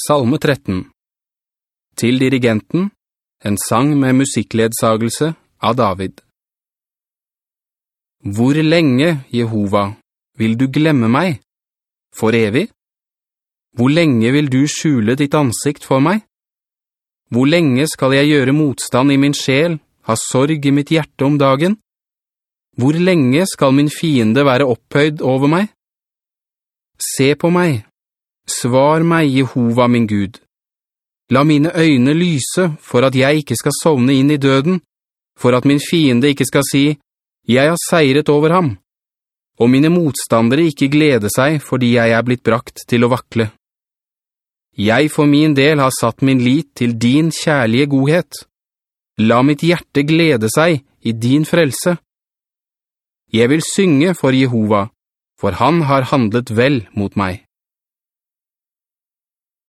Salme 13 Til dirigenten, en sang med musikkledsagelse av David. Hvor lenge, Jehova, vil du glemme meg? For evig? Hvor lenge vil du skjule ditt ansikt for meg? Hvor lenge skal jeg gjøre motstand i min sjel, ha sorg i mitt hjerte om dagen? Hvor lenge skal min fiende være opphøyd over meg? Se på meg, Svar meg, Jehova min Gud. La mine øyne lyse for at jeg ikke skal sovne inn i døden, for at min fiende ikke skal si, «Jeg har seiret over ham», og mine motstandere ikke glede seg fordi jeg er blitt brakt til å vakle. Jeg for min del har satt min lit til din kjærlige godhet. La mitt hjerte glede seg i din frelse. Jeg vil synge for Jehova, for han har handlet vel mot meg.